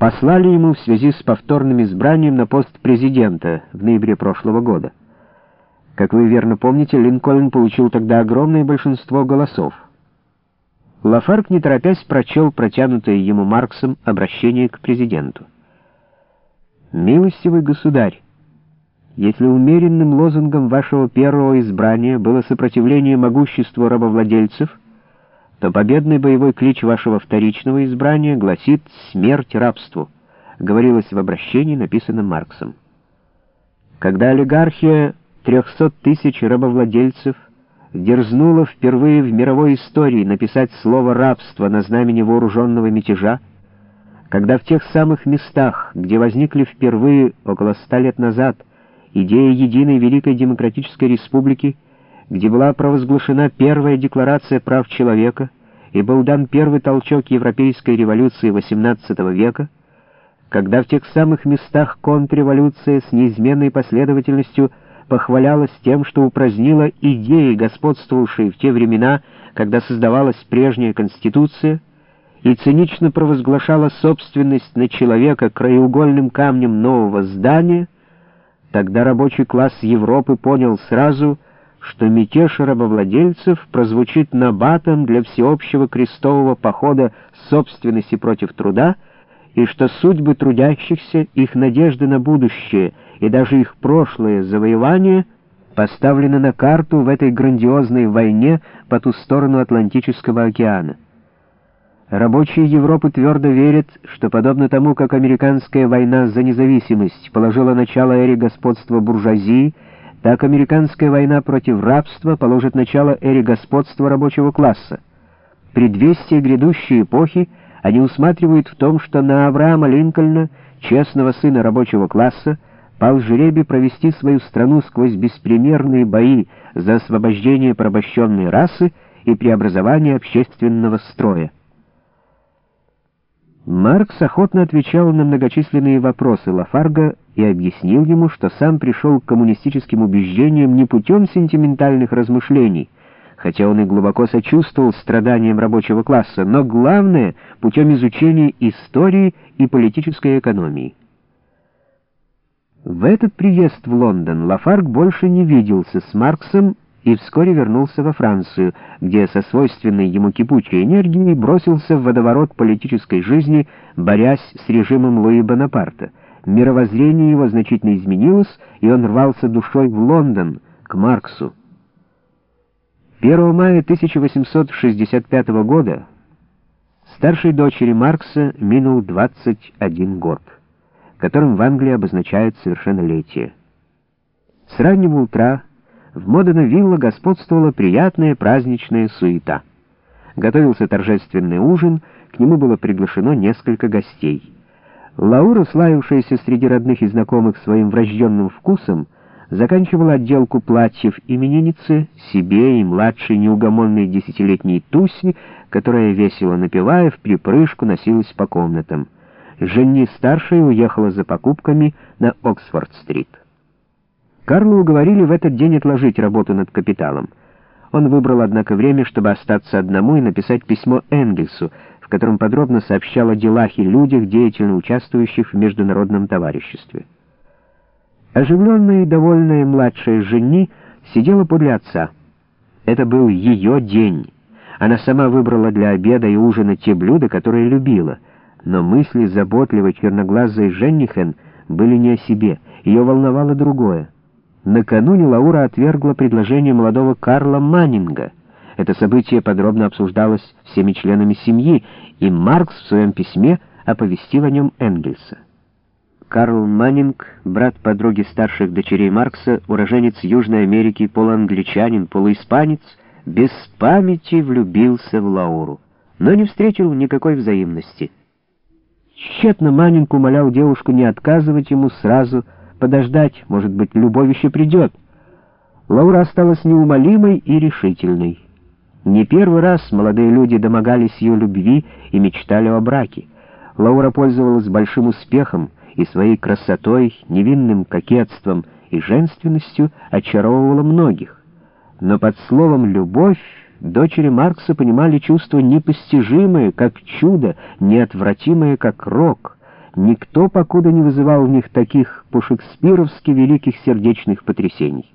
послали ему в связи с повторным избранием на пост президента в ноябре прошлого года. Как вы верно помните, Линкольн получил тогда огромное большинство голосов. Лафарк, не торопясь, прочел протянутое ему Марксом обращение к президенту. «Милостивый государь, если умеренным лозунгом вашего первого избрания было сопротивление могуществу рабовладельцев, то победный боевой клич вашего вторичного избрания гласит «Смерть рабству», говорилось в обращении, написанном Марксом. Когда олигархия 300 тысяч рабовладельцев дерзнула впервые в мировой истории написать слово «рабство» на знамени вооруженного мятежа, когда в тех самых местах, где возникли впервые около ста лет назад идея единой Великой Демократической Республики, где была провозглашена первая декларация прав человека и был дан первый толчок европейской революции XVIII века, когда в тех самых местах контрреволюция с неизменной последовательностью похвалялась тем, что упразднила идеи, господствовавшие в те времена, когда создавалась прежняя Конституция, и цинично провозглашала собственность на человека краеугольным камнем нового здания, тогда рабочий класс Европы понял сразу, что мятеж рабовладельцев прозвучит набатом для всеобщего крестового похода собственности против труда, и что судьбы трудящихся, их надежды на будущее и даже их прошлое завоевание поставлены на карту в этой грандиозной войне по ту сторону Атлантического океана. Рабочие Европы твердо верят, что подобно тому, как американская война за независимость положила начало эре господства буржуазии, так американская война против рабства положит начало эре господства рабочего класса. Предвестие грядущей эпохи они усматривают в том, что на Авраама Линкольна, честного сына рабочего класса, пал жребий провести свою страну сквозь беспримерные бои за освобождение порабощенной расы и преобразование общественного строя. Маркс охотно отвечал на многочисленные вопросы Лафарга и объяснил ему, что сам пришел к коммунистическим убеждениям не путем сентиментальных размышлений, хотя он и глубоко сочувствовал страданиям рабочего класса, но главное — путем изучения истории и политической экономии. В этот приезд в Лондон Лафарг больше не виделся с Марксом и вскоре вернулся во Францию, где со свойственной ему кипучей энергией бросился в водоворот политической жизни, борясь с режимом Луи Бонапарта. Мировоззрение его значительно изменилось, и он рвался душой в Лондон, к Марксу. 1 мая 1865 года старшей дочери Маркса минул 21 год, которым в Англии обозначают совершеннолетие. С раннего утра в Модена-Вилла господствовала приятная праздничная суета. Готовился торжественный ужин, к нему было приглашено несколько гостей. Лаура, славившаяся среди родных и знакомых своим врожденным вкусом, заканчивала отделку платьев именинницы себе и младшей неугомонной десятилетней Туси, которая, весело напевая, в припрыжку носилась по комнатам. Женни старшая уехала за покупками на Оксфорд-стрит. Карла уговорили в этот день отложить работу над «Капиталом». Он выбрал, однако, время, чтобы остаться одному и написать письмо Энгельсу, в котором подробно сообщал о делах и людях, деятельно участвующих в международном товариществе. Оживленная и довольная младшая жени сидела подле отца. Это был ее день. Она сама выбрала для обеда и ужина те блюда, которые любила. Но мысли заботливой черноглазой Женнихен были не о себе. Ее волновало другое. Накануне Лаура отвергла предложение молодого Карла Маннинга. Это событие подробно обсуждалось всеми членами семьи, и Маркс в своем письме оповестил о нем Энгельса. Карл Маннинг, брат подруги старших дочерей Маркса, уроженец Южной Америки, полуангличанин, полуиспанец, без памяти влюбился в Лауру, но не встретил никакой взаимности. Тщетно Маннинг умолял девушку не отказывать ему сразу, подождать, может быть, любовь еще придет. Лаура осталась неумолимой и решительной. Не первый раз молодые люди домогались ее любви и мечтали о браке. Лаура пользовалась большим успехом и своей красотой, невинным кокетством и женственностью очаровывала многих. Но под словом «любовь» дочери Маркса понимали чувство непостижимое, как чудо, неотвратимое, как рок — никто покуда не вызывал в них таких по-шекспировски великих сердечных потрясений.